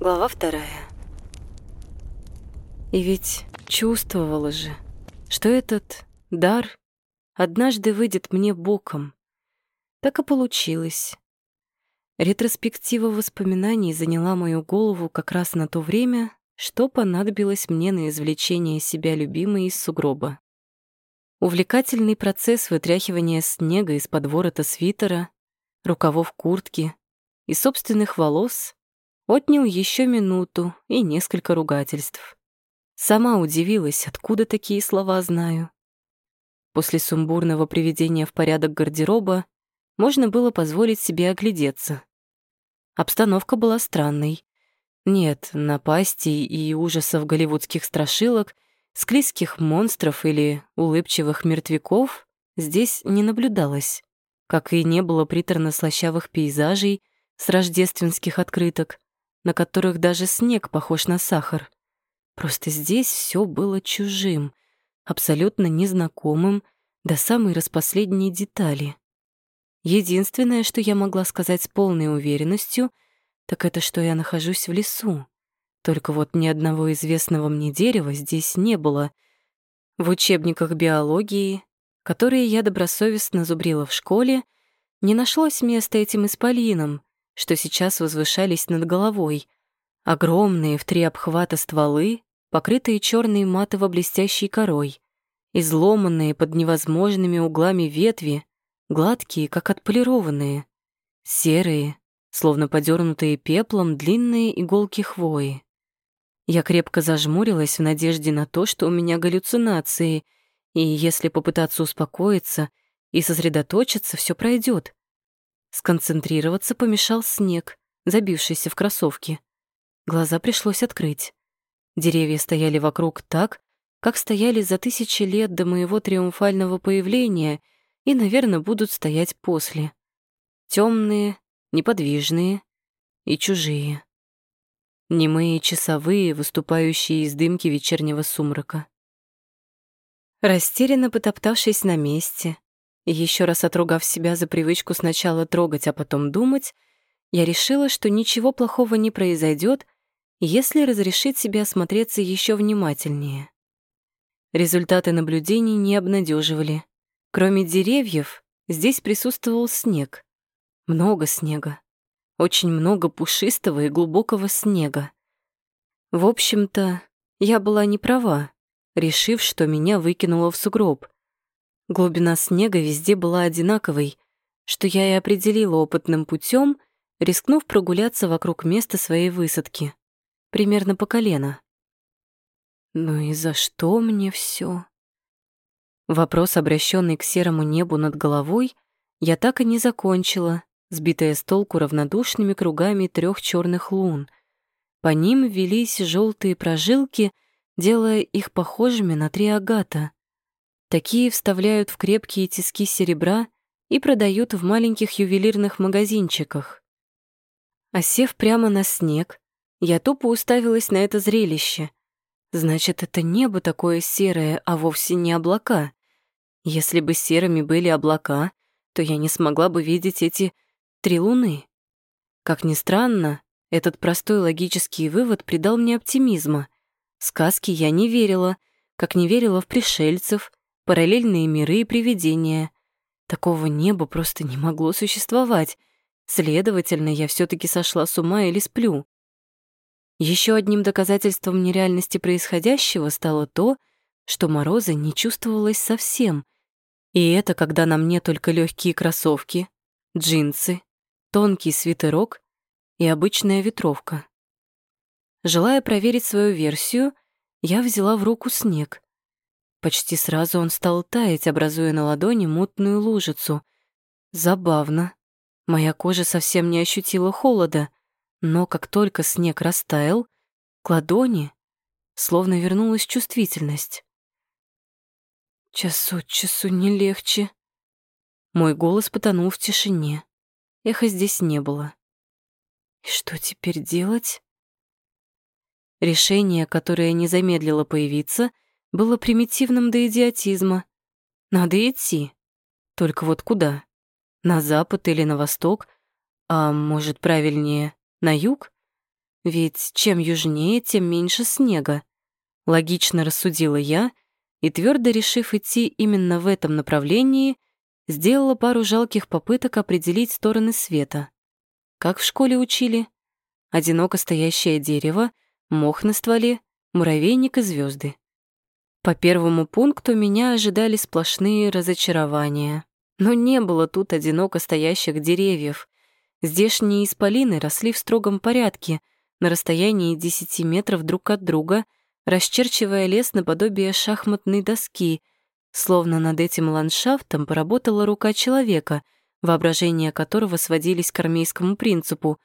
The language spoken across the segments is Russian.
Глава вторая. И ведь чувствовала же, что этот дар однажды выйдет мне боком. Так и получилось. Ретроспектива воспоминаний заняла мою голову как раз на то время, что понадобилось мне на извлечение себя любимой из сугроба. Увлекательный процесс вытряхивания снега из-под ворота свитера, рукавов куртки и собственных волос отнял еще минуту и несколько ругательств. Сама удивилась, откуда такие слова знаю. После сумбурного приведения в порядок гардероба можно было позволить себе оглядеться. Обстановка была странной. Нет напастей и ужасов голливудских страшилок, склизких монстров или улыбчивых мертвяков здесь не наблюдалось, как и не было приторно-слащавых пейзажей с рождественских открыток, на которых даже снег похож на сахар. Просто здесь все было чужим, абсолютно незнакомым до самой распоследней детали. Единственное, что я могла сказать с полной уверенностью, так это что я нахожусь в лесу. Только вот ни одного известного мне дерева здесь не было. В учебниках биологии, которые я добросовестно зубрила в школе, не нашлось места этим исполинам, что сейчас возвышались над головой. Огромные в три обхвата стволы покрытые черной матово-блестящей корой, изломанные под невозможными углами ветви, гладкие, как отполированные, серые, словно подернутые пеплом длинные иголки хвои. Я крепко зажмурилась в надежде на то, что у меня галлюцинации, и если попытаться успокоиться и сосредоточиться, все пройдет. Сконцентрироваться помешал снег, забившийся в кроссовки. Глаза пришлось открыть. Деревья стояли вокруг так, как стояли за тысячи лет до моего триумфального появления и, наверное, будут стоять после. Темные, неподвижные и чужие. Немые часовые, выступающие из дымки вечернего сумрака. Растерянно потоптавшись на месте еще раз отругав себя за привычку сначала трогать, а потом думать, я решила, что ничего плохого не произойдет, если разрешить себе осмотреться еще внимательнее. Результаты наблюдений не обнадеживали. Кроме деревьев, здесь присутствовал снег. Много снега. Очень много пушистого и глубокого снега. В общем-то, я была не права, решив, что меня выкинуло в сугроб. Глубина снега везде была одинаковой, что я и определила опытным путем, рискнув прогуляться вокруг места своей высадки примерно по колено. Ну и за что мне все? Вопрос, обращенный к серому небу над головой, я так и не закончила, сбитая с толку равнодушными кругами трех черных лун. По ним велись желтые прожилки, делая их похожими на три агата. Такие вставляют в крепкие тиски серебра и продают в маленьких ювелирных магазинчиках. Осев прямо на снег, я тупо уставилась на это зрелище. Значит, это небо такое серое, а вовсе не облака. Если бы серыми были облака, то я не смогла бы видеть эти три луны. Как ни странно, этот простой логический вывод придал мне оптимизма. Сказки я не верила, как не верила в пришельцев, параллельные миры и привидения. Такого неба просто не могло существовать. Следовательно, я все таки сошла с ума или сплю. Еще одним доказательством нереальности происходящего стало то, что мороза не чувствовалось совсем. И это когда на мне только легкие кроссовки, джинсы, тонкий свитерок и обычная ветровка. Желая проверить свою версию, я взяла в руку снег. Почти сразу он стал таять, образуя на ладони мутную лужицу. Забавно. Моя кожа совсем не ощутила холода — но как только снег растаял, к ладони словно вернулась чувствительность. Час от часу не легче. Мой голос потонул в тишине. Эха здесь не было. И что теперь делать? Решение, которое не замедлило появиться, было примитивным до идиотизма. Надо идти. Только вот куда? На запад или на восток? А может, правильнее, на юг? ведь чем южнее, тем меньше снега. Логично рассудила я и, твердо решив идти именно в этом направлении, сделала пару жалких попыток определить стороны света. Как в школе учили? Одиноко стоящее дерево, мох на стволе, муравейник и звезды. По первому пункту меня ожидали сплошные разочарования. Но не было тут одиноко стоящих деревьев. Здешние исполины росли в строгом порядке, на расстоянии 10 метров друг от друга, расчерчивая лес наподобие шахматной доски, словно над этим ландшафтом поработала рука человека, воображение которого сводились к армейскому принципу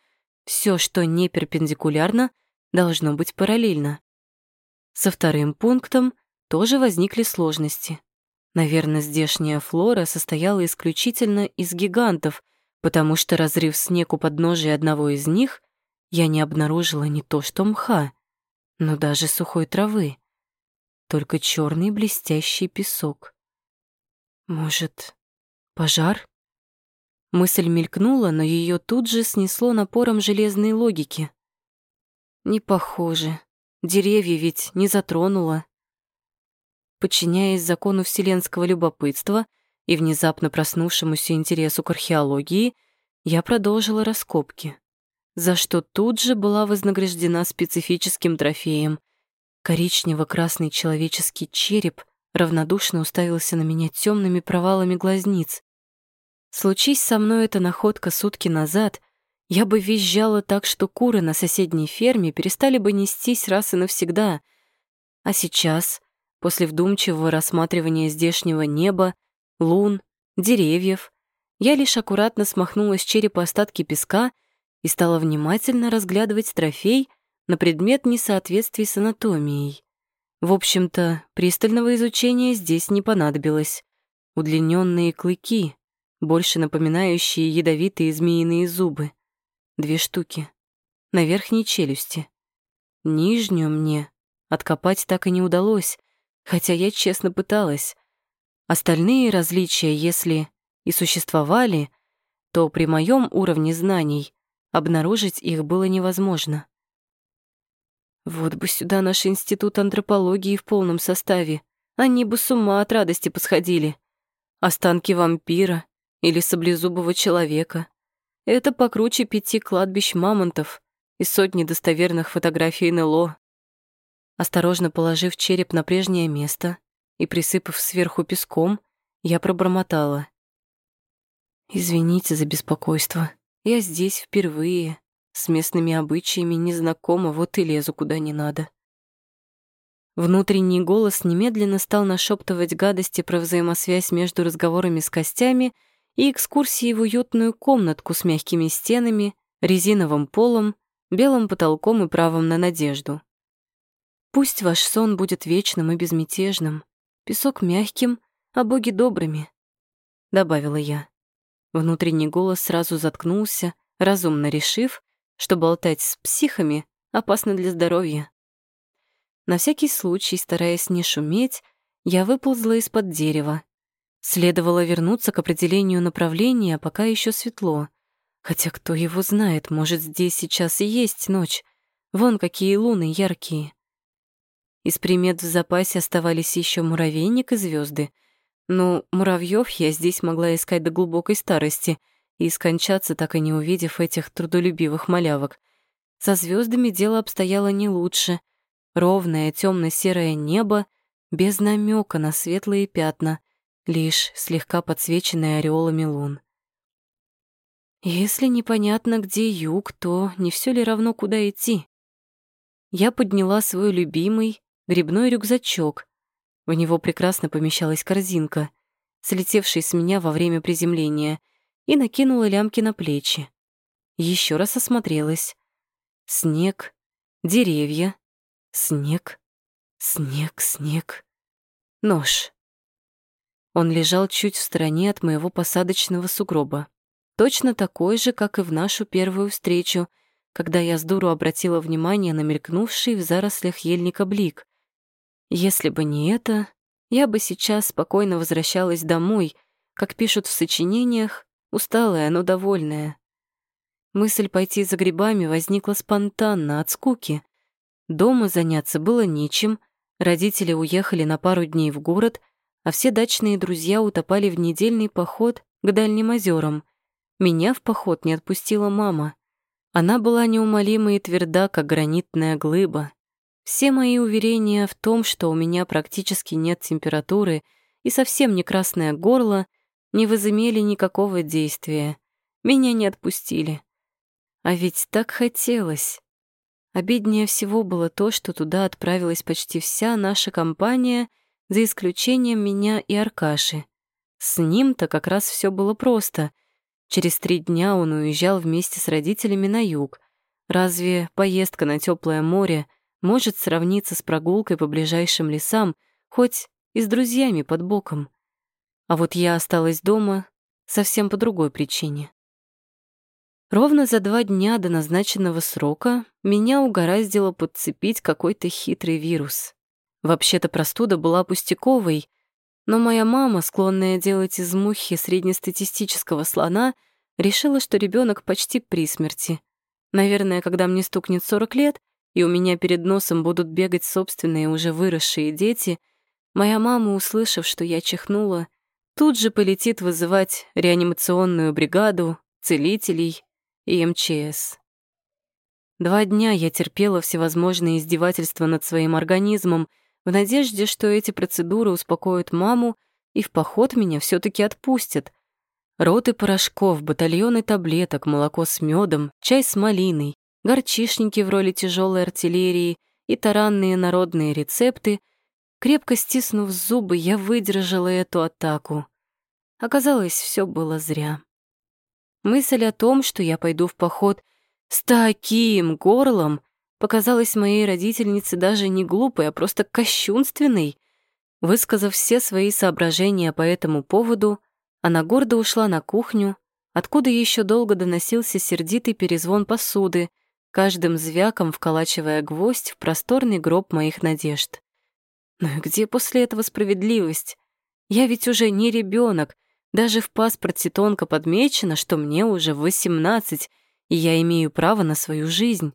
«все, что не перпендикулярно, должно быть параллельно». Со вторым пунктом тоже возникли сложности. Наверное, здешняя флора состояла исключительно из гигантов, потому что, разрыв снег у подножия одного из них, я не обнаружила не то что мха, но даже сухой травы, только черный блестящий песок. Может, пожар? Мысль мелькнула, но ее тут же снесло напором железной логики. Не похоже. Деревья ведь не затронуло. Подчиняясь закону вселенского любопытства и внезапно проснувшемуся интересу к археологии, я продолжила раскопки, за что тут же была вознаграждена специфическим трофеем. Коричнево-красный человеческий череп равнодушно уставился на меня темными провалами глазниц. Случись со мной эта находка сутки назад, я бы визжала так, что куры на соседней ферме перестали бы нестись раз и навсегда. А сейчас После вдумчивого рассматривания здешнего неба, лун, деревьев, я лишь аккуратно смахнула с черепа остатки песка и стала внимательно разглядывать трофей на предмет несоответствий с анатомией. В общем-то, пристального изучения здесь не понадобилось. Удлиненные клыки, больше напоминающие ядовитые змеиные зубы. Две штуки. На верхней челюсти. Нижнюю мне откопать так и не удалось, хотя я честно пыталась. Остальные различия, если и существовали, то при моем уровне знаний обнаружить их было невозможно. Вот бы сюда наш институт антропологии в полном составе. Они бы с ума от радости посходили. Останки вампира или саблезубого человека. Это покруче пяти кладбищ мамонтов и сотни достоверных фотографий НЛО. Осторожно положив череп на прежнее место и присыпав сверху песком, я пробормотала. «Извините за беспокойство. Я здесь впервые. С местными обычаями не знакома, вот и лезу куда не надо». Внутренний голос немедленно стал нашептывать гадости про взаимосвязь между разговорами с костями и экскурсией в уютную комнатку с мягкими стенами, резиновым полом, белым потолком и правом на надежду. Пусть ваш сон будет вечным и безмятежным, песок мягким, а боги добрыми», — добавила я. Внутренний голос сразу заткнулся, разумно решив, что болтать с психами опасно для здоровья. На всякий случай, стараясь не шуметь, я выползла из-под дерева. Следовало вернуться к определению направления, пока еще светло. Хотя кто его знает, может, здесь сейчас и есть ночь. Вон какие луны яркие. Из примет в запасе оставались еще муравейник и звезды. Но муравьев я здесь могла искать до глубокой старости и скончаться, так и не увидев этих трудолюбивых малявок. Со звездами дело обстояло не лучше. Ровное темно серое небо, без намека на светлые пятна, лишь слегка подсвеченные ореолами лун. Если непонятно, где юг, то не все ли равно, куда идти? Я подняла свой любимый, грибной рюкзачок. В него прекрасно помещалась корзинка, слетевшая с меня во время приземления, и накинула лямки на плечи. Еще раз осмотрелась. Снег, деревья, снег, снег, снег. Нож. Он лежал чуть в стороне от моего посадочного сугроба. Точно такой же, как и в нашу первую встречу, когда я с дуру обратила внимание на мелькнувший в зарослях ельника блик. Если бы не это, я бы сейчас спокойно возвращалась домой, как пишут в сочинениях, усталая, но довольная. Мысль пойти за грибами возникла спонтанно, от скуки. Дома заняться было нечем, родители уехали на пару дней в город, а все дачные друзья утопали в недельный поход к дальним озерам. Меня в поход не отпустила мама. Она была неумолима и тверда, как гранитная глыба. Все мои уверения в том, что у меня практически нет температуры и совсем не красное горло, не возымели никакого действия. Меня не отпустили. А ведь так хотелось. Обиднее всего было то, что туда отправилась почти вся наша компания, за исключением меня и Аркаши. С ним-то как раз все было просто. Через три дня он уезжал вместе с родителями на юг. Разве поездка на теплое море может сравниться с прогулкой по ближайшим лесам, хоть и с друзьями под боком? А вот я осталась дома совсем по другой причине. Ровно за два дня до назначенного срока меня угораздило подцепить какой-то хитрый вирус. Вообще-то простуда была пустяковой, но моя мама, склонная делать из мухи среднестатистического слона, решила, что ребенок почти при смерти. Наверное, когда мне стукнет 40 лет, и у меня перед носом будут бегать собственные уже выросшие дети, моя мама, услышав, что я чихнула, тут же полетит вызывать реанимационную бригаду, целителей и МЧС. Два дня я терпела всевозможные издевательства над своим организмом в надежде, что эти процедуры успокоят маму и в поход меня все таки отпустят. Роты порошков, батальоны таблеток, молоко с медом, чай с малиной, горчишники в роли тяжелой артиллерии и таранные народные рецепты. Крепко стиснув зубы, я выдержала эту атаку. Оказалось, все было зря. Мысль о том, что я пойду в поход с таким горлом, показалась моей родительнице даже не глупой, а просто кощунственной. Высказав все свои соображения по этому поводу, она гордо ушла на кухню, откуда еще долго доносился сердитый перезвон посуды, каждым звяком вколачивая гвоздь в просторный гроб моих надежд. Ну и где после этого справедливость? Я ведь уже не ребенок, даже в паспорте тонко подмечено, что мне уже 18, и я имею право на свою жизнь.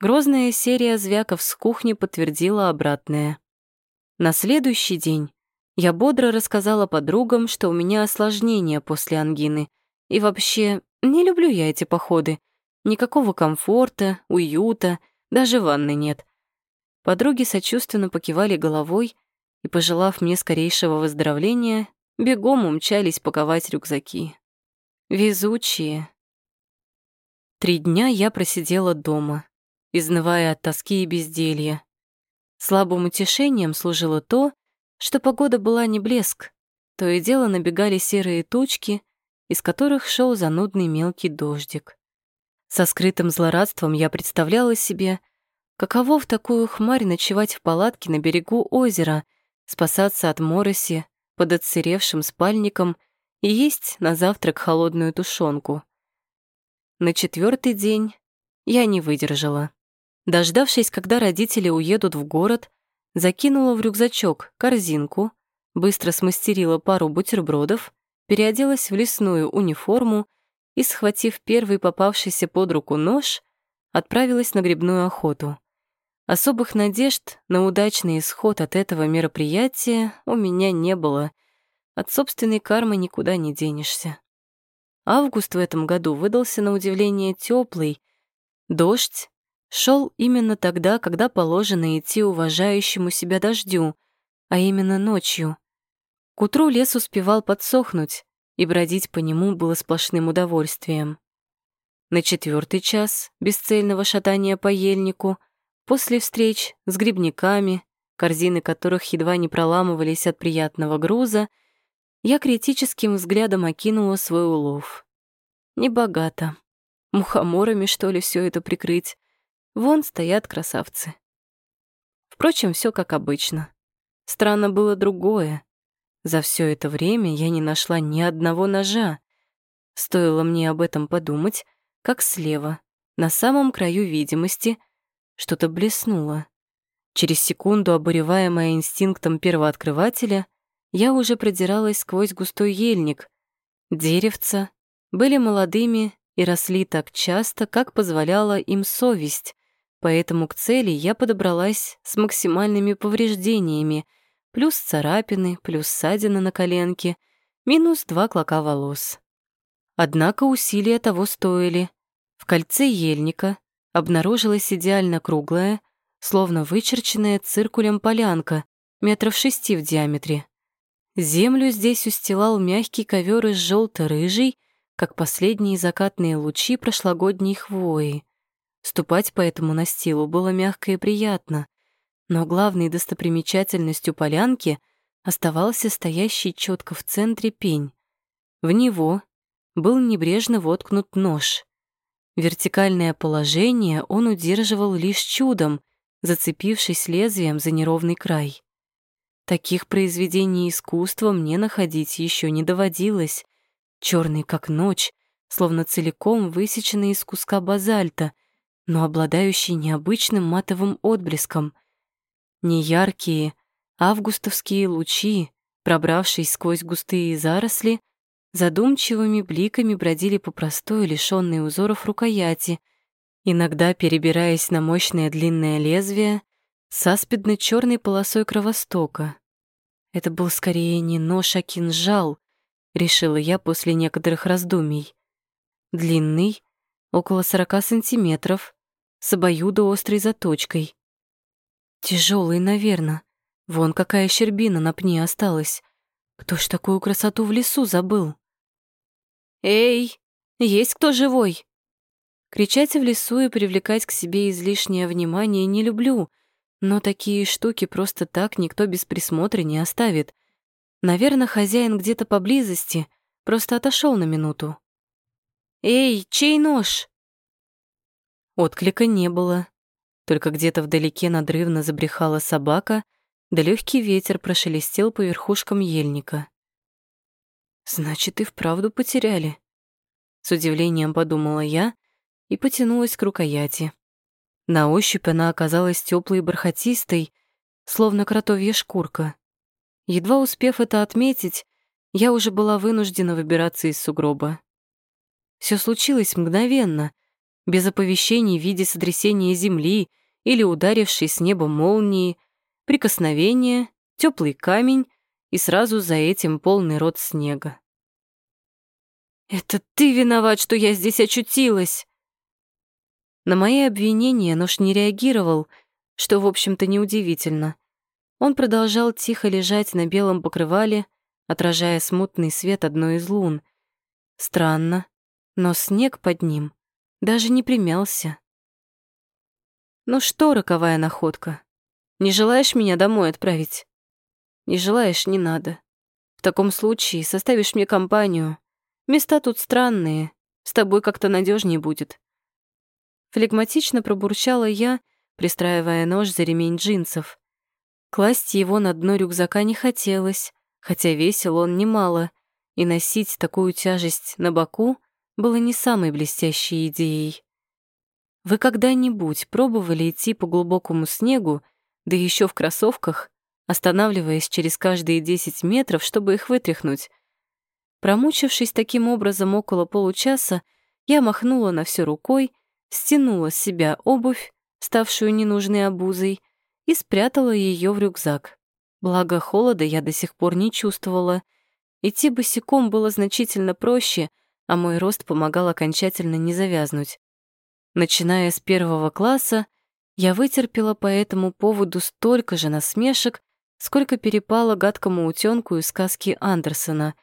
Грозная серия звяков с кухни подтвердила обратное. На следующий день я бодро рассказала подругам, что у меня осложнение после ангины. И вообще, не люблю я эти походы. Никакого комфорта, уюта, даже ванны нет. Подруги сочувственно покивали головой и, пожелав мне скорейшего выздоровления, бегом умчались паковать рюкзаки. Везучие. Три дня я просидела дома, изнывая от тоски и безделья. Слабым утешением служило то, что погода была не блеск, то и дело набегали серые тучки, из которых шел занудный мелкий дождик. Со скрытым злорадством я представляла себе, каково в такую хмарь ночевать в палатке на берегу озера, спасаться от мороси, под отсыревшим спальником и есть на завтрак холодную тушенку. На четвертый день я не выдержала. Дождавшись, когда родители уедут в город, закинула в рюкзачок корзинку, быстро смастерила пару бутербродов, переоделась в лесную униформу и, схватив первый попавшийся под руку нож, отправилась на грибную охоту. Особых надежд на удачный исход от этого мероприятия у меня не было. От собственной кармы никуда не денешься. Август в этом году выдался на удивление теплый. Дождь шел именно тогда, когда положено идти уважающему себя дождю, а именно ночью. К утру лес успевал подсохнуть, и бродить по нему было сплошным удовольствием. На четвертый час бесцельного шатания по ельнику — После встреч с грибниками, корзины которых едва не проламывались от приятного груза, я критическим взглядом окинула свой улов. Небогато. Мухоморами, что ли, все это прикрыть? Вон стоят красавцы. Впрочем, все как обычно. Странно было другое. За все это время я не нашла ни одного ножа. Стоило мне об этом подумать, как слева, на самом краю видимости — что-то блеснуло. Через секунду, обуреваемая инстинктом первооткрывателя, я уже продиралась сквозь густой ельник. Деревца были молодыми и росли так часто, как позволяла им совесть, поэтому к цели я подобралась с максимальными повреждениями, плюс царапины, плюс ссадина на коленке, минус два клока волос. Однако усилия того стоили. В кольце ельника обнаружилась идеально круглая, словно вычерченная циркулем полянка, метров шести в диаметре. Землю здесь устилал мягкий ковер из желто рыжий как последние закатные лучи прошлогодней хвои. Ступать по этому настилу было мягко и приятно, но главной достопримечательностью полянки оставался стоящий четко в центре пень. В него был небрежно воткнут нож. Вертикальное положение он удерживал лишь чудом, зацепившись лезвием за неровный край. Таких произведений искусства мне находить еще не доводилось, черный как ночь, словно целиком высеченный из куска базальта, но обладающий необычным матовым отблеском. Неяркие августовские лучи, пробравшись сквозь густые заросли, задумчивыми бликами бродили по простой, лишённой узоров рукояти, иногда перебираясь на мощное длинное лезвие с аспидно чёрной полосой кровостока. Это был скорее не нож, а кинжал, решила я после некоторых раздумий. Длинный, около сорока сантиметров, с обоюдоострой заточкой. Тяжелый, наверное. Вон какая щербина на пне осталась. Кто ж такую красоту в лесу забыл? «Эй, есть кто живой?» Кричать в лесу и привлекать к себе излишнее внимание не люблю, но такие штуки просто так никто без присмотра не оставит. Наверное, хозяин где-то поблизости, просто отошел на минуту. «Эй, чей нож?» Отклика не было. Только где-то вдалеке надрывно забрехала собака, да легкий ветер прошелестел по верхушкам ельника. «Значит, и вправду потеряли», — с удивлением подумала я и потянулась к рукояти. На ощупь она оказалась теплой и бархатистой, словно кротовья шкурка. Едва успев это отметить, я уже была вынуждена выбираться из сугроба. Все случилось мгновенно, без оповещений в виде сотрясения земли или ударившей с неба молнии, прикосновения, теплый камень и сразу за этим полный рот снега. «Это ты виноват, что я здесь очутилась!» На мои обвинения нож не реагировал, что, в общем-то, неудивительно. Он продолжал тихо лежать на белом покрывале, отражая смутный свет одной из лун. Странно, но снег под ним даже не примялся. «Ну что, роковая находка, не желаешь меня домой отправить?» «Не желаешь, не надо. В таком случае составишь мне компанию. Места тут странные, с тобой как-то надежнее будет». Флегматично пробурчала я, пристраивая нож за ремень джинсов. Класть его на дно рюкзака не хотелось, хотя весил он немало, и носить такую тяжесть на боку было не самой блестящей идеей. Вы когда-нибудь пробовали идти по глубокому снегу, да еще в кроссовках, останавливаясь через каждые 10 метров, чтобы их вытряхнуть? Промучившись таким образом около получаса, я махнула на все рукой, стянула с себя обувь, ставшую ненужной обузой, и спрятала ее в рюкзак. Благо холода я до сих пор не чувствовала. Идти босиком было значительно проще, а мой рост помогал окончательно не завязнуть. Начиная с первого класса, я вытерпела по этому поводу столько же насмешек, сколько перепало гадкому утёнку из сказки Андерсона.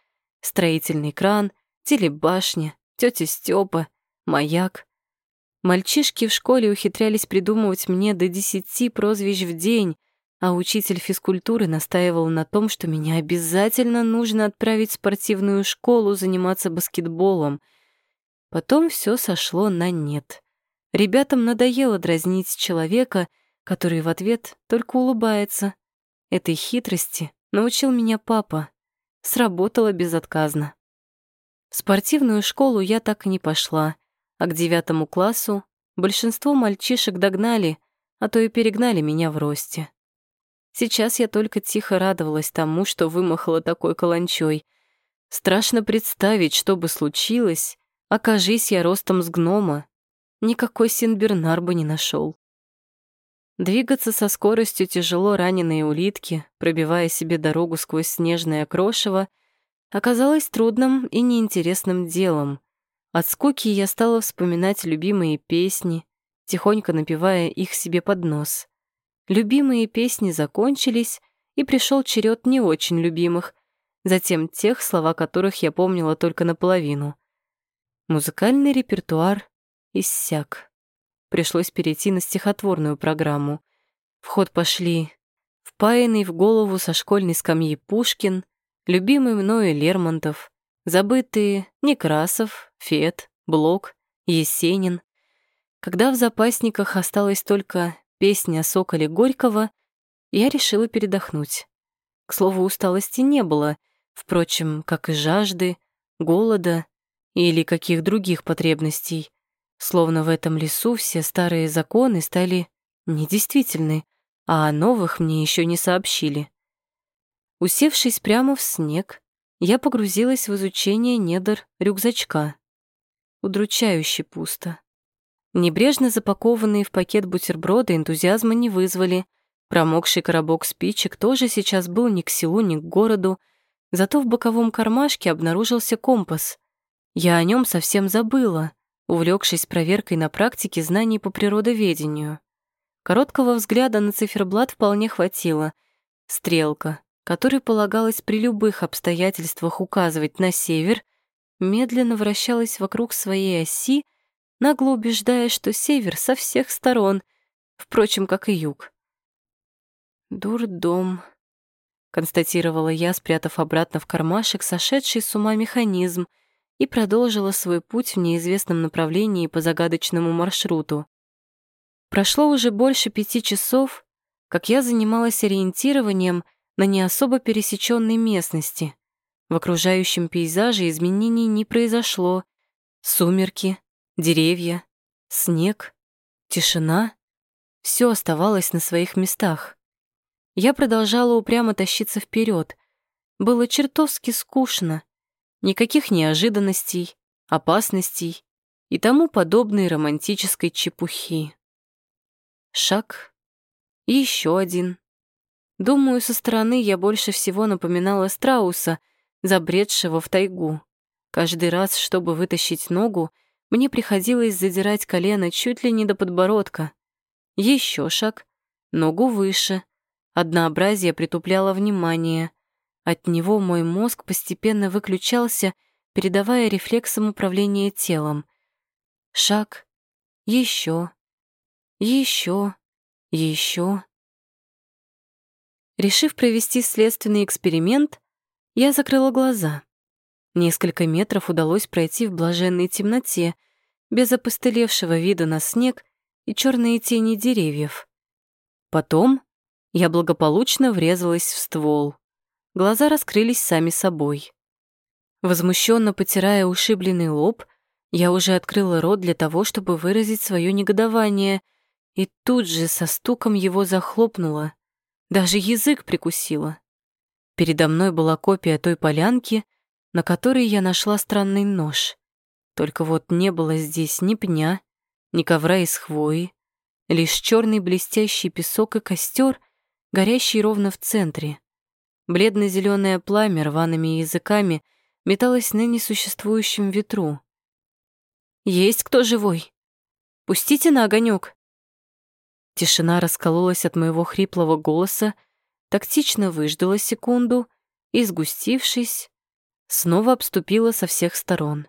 Строительный кран, телебашня, тётя Стёпа, маяк. Мальчишки в школе ухитрялись придумывать мне до десяти прозвищ в день, а учитель физкультуры настаивал на том, что меня обязательно нужно отправить в спортивную школу заниматься баскетболом. Потом все сошло на нет. Ребятам надоело дразнить человека, который в ответ только улыбается. Этой хитрости научил меня папа. Сработало безотказно. В спортивную школу я так и не пошла — а к девятому классу большинство мальчишек догнали, а то и перегнали меня в росте. Сейчас я только тихо радовалась тому, что вымахала такой каланчой. Страшно представить, что бы случилось, Окажись я ростом с гнома, никакой Синбернар бы не нашел. Двигаться со скоростью тяжело раненые улитки, пробивая себе дорогу сквозь снежное крошево, оказалось трудным и неинтересным делом. От скуки я стала вспоминать любимые песни, тихонько напевая их себе под нос. Любимые песни закончились, и пришел черед не очень любимых, затем тех, слова которых я помнила только наполовину. Музыкальный репертуар иссяк. Пришлось перейти на стихотворную программу. В ход пошли впаянный в голову со школьной скамьи Пушкин, любимый мною Лермонтов, забытые Некрасов, Фет, Блок, Есенин. Когда в запасниках осталась только песня о Соколе Горького, я решила передохнуть. К слову, усталости не было, впрочем, как и жажды, голода или каких других потребностей. Словно в этом лесу все старые законы стали недействительны, а о новых мне еще не сообщили. Усевшись прямо в снег, я погрузилась в изучение недр рюкзачка. Удручающе пусто. Небрежно запакованные в пакет бутерброды энтузиазма не вызвали. Промокший коробок спичек тоже сейчас был ни к селу, ни к городу, зато в боковом кармашке обнаружился компас. Я о нем совсем забыла, увлекшись проверкой на практике знаний по природоведению. Короткого взгляда на циферблат вполне хватило. Стрелка, которой полагалось при любых обстоятельствах указывать на север, медленно вращалась вокруг своей оси, нагло убеждая, что север со всех сторон, впрочем, как и юг. «Дурдом», — констатировала я, спрятав обратно в кармашек сошедший с ума механизм, и продолжила свой путь в неизвестном направлении по загадочному маршруту. Прошло уже больше пяти часов, как я занималась ориентированием на не особо пересеченной местности. В окружающем пейзаже изменений не произошло. Сумерки, деревья, снег, тишина — все оставалось на своих местах. Я продолжала упрямо тащиться вперед. Было чертовски скучно. Никаких неожиданностей, опасностей и тому подобной романтической чепухи. Шаг. И еще один. Думаю, со стороны я больше всего напоминала страуса, забредшего в тайгу. Каждый раз, чтобы вытащить ногу, мне приходилось задирать колено чуть ли не до подбородка. Еще шаг, ногу выше. Однообразие притупляло внимание. От него мой мозг постепенно выключался, передавая рефлексам управления телом. Шаг, еще, еще, еще. Решив провести следственный эксперимент, я закрыла глаза. Несколько метров удалось пройти в блаженной темноте, без опостылевшего вида на снег и черные тени деревьев. Потом я благополучно врезалась в ствол. Глаза раскрылись сами собой. Возмущенно потирая ушибленный лоб, я уже открыла рот для того, чтобы выразить свое негодование, и тут же со стуком его захлопнула. Даже язык прикусила. Передо мной была копия той полянки, на которой я нашла странный нож. Только вот не было здесь ни пня, ни ковра из хвои, лишь черный блестящий песок и костер, горящий ровно в центре. Бледно-зеленое пламя рваными языками металось на несуществующем ветру. «Есть кто живой? Пустите на огонек. Тишина раскололась от моего хриплого голоса, тактично выждала секунду и, сгустившись, снова обступила со всех сторон.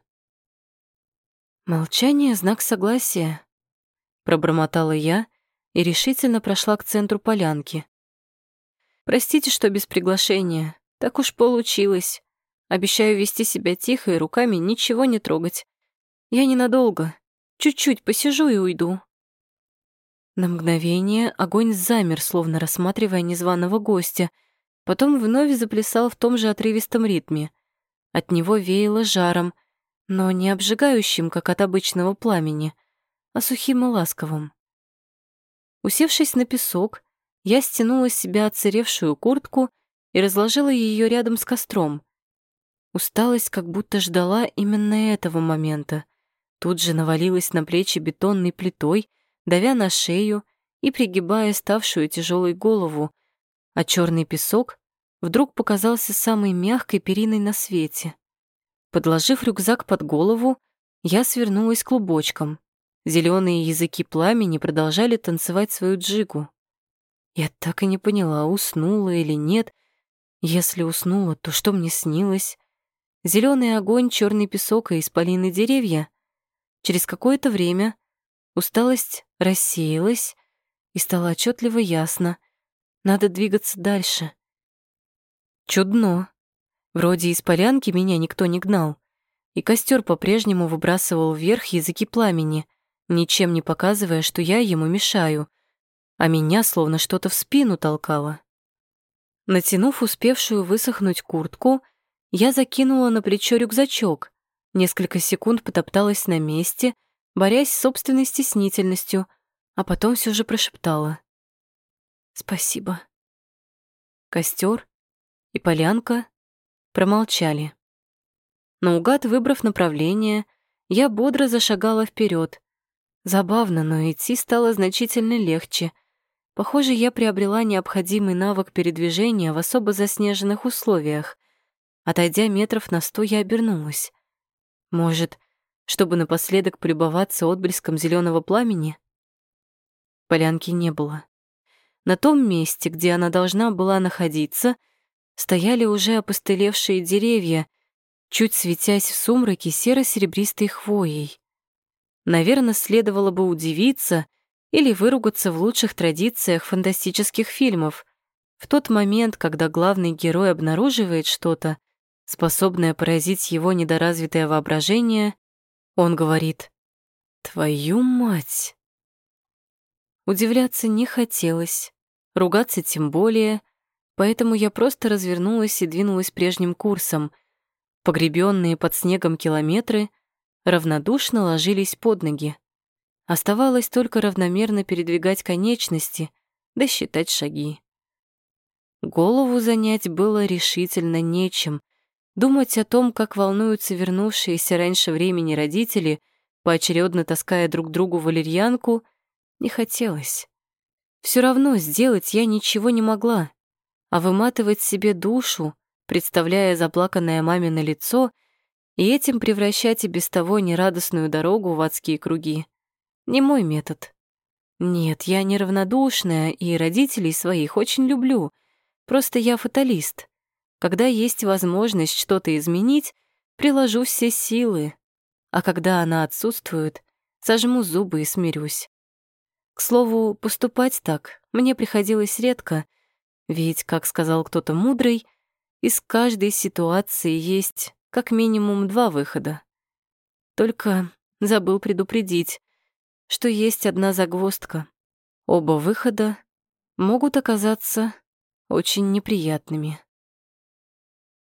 «Молчание — знак согласия», — пробормотала я и решительно прошла к центру полянки. «Простите, что без приглашения. Так уж получилось. Обещаю вести себя тихо и руками ничего не трогать. Я ненадолго. Чуть-чуть посижу и уйду». На мгновение огонь замер, словно рассматривая незваного гостя, потом вновь заплясал в том же отрывистом ритме. От него веяло жаром, но не обжигающим, как от обычного пламени, а сухим и ласковым. Усевшись на песок, я стянула с себя отсыревшую куртку и разложила ее рядом с костром. Усталость как будто ждала именно этого момента. Тут же навалилась на плечи бетонной плитой, давя на шею и пригибая ставшую тяжелой голову, а черный песок вдруг показался самой мягкой периной на свете. Подложив рюкзак под голову, я свернулась клубочком. Зеленые языки пламени продолжали танцевать свою джигу. Я так и не поняла, уснула или нет. Если уснула, то что мне снилось? Зеленый огонь, черный песок и исполины деревья. Через какое-то время усталость рассеялась, и стало отчетливо ясно. Надо двигаться дальше. Чудно. Вроде из полянки меня никто не гнал, и костер по-прежнему выбрасывал вверх языки пламени, ничем не показывая, что я ему мешаю, а меня словно что-то в спину толкало. Натянув успевшую высохнуть куртку, я закинула на плечо рюкзачок, несколько секунд потопталась на месте, борясь с собственной стеснительностью, а потом все же прошептала. «Спасибо». Костер и полянка промолчали. Наугад выбрав направление, я бодро зашагала вперед. Забавно, но идти стало значительно легче. Похоже, я приобрела необходимый навык передвижения в особо заснеженных условиях. Отойдя метров на сто, я обернулась. Может, чтобы напоследок полюбоваться отблеском зеленого пламени? Полянки не было. На том месте, где она должна была находиться, стояли уже опостылевшие деревья, чуть светясь в сумраке серо-серебристой хвоей. Наверное, следовало бы удивиться или выругаться в лучших традициях фантастических фильмов. В тот момент, когда главный герой обнаруживает что-то, способное поразить его недоразвитое воображение, он говорит «Твою мать!». Удивляться не хотелось, ругаться тем более, поэтому я просто развернулась и двинулась прежним курсом. Погребенные под снегом километры равнодушно ложились под ноги. Оставалось только равномерно передвигать конечности, да считать шаги. Голову занять было решительно нечем. Думать о том, как волнуются вернувшиеся раньше времени родители, поочередно таская друг другу валерьянку — не хотелось. Все равно сделать я ничего не могла, а выматывать себе душу, представляя заплаканное мамино лицо, и этим превращать и без того нерадостную дорогу в адские круги. Не мой метод. Нет, я неравнодушная и родителей своих очень люблю. Просто я фаталист. Когда есть возможность что-то изменить, приложу все силы. А когда она отсутствует, сожму зубы и смирюсь. К слову, поступать так мне приходилось редко, ведь, как сказал кто-то мудрый, из каждой ситуации есть как минимум два выхода. Только забыл предупредить, что есть одна загвоздка. Оба выхода могут оказаться очень неприятными.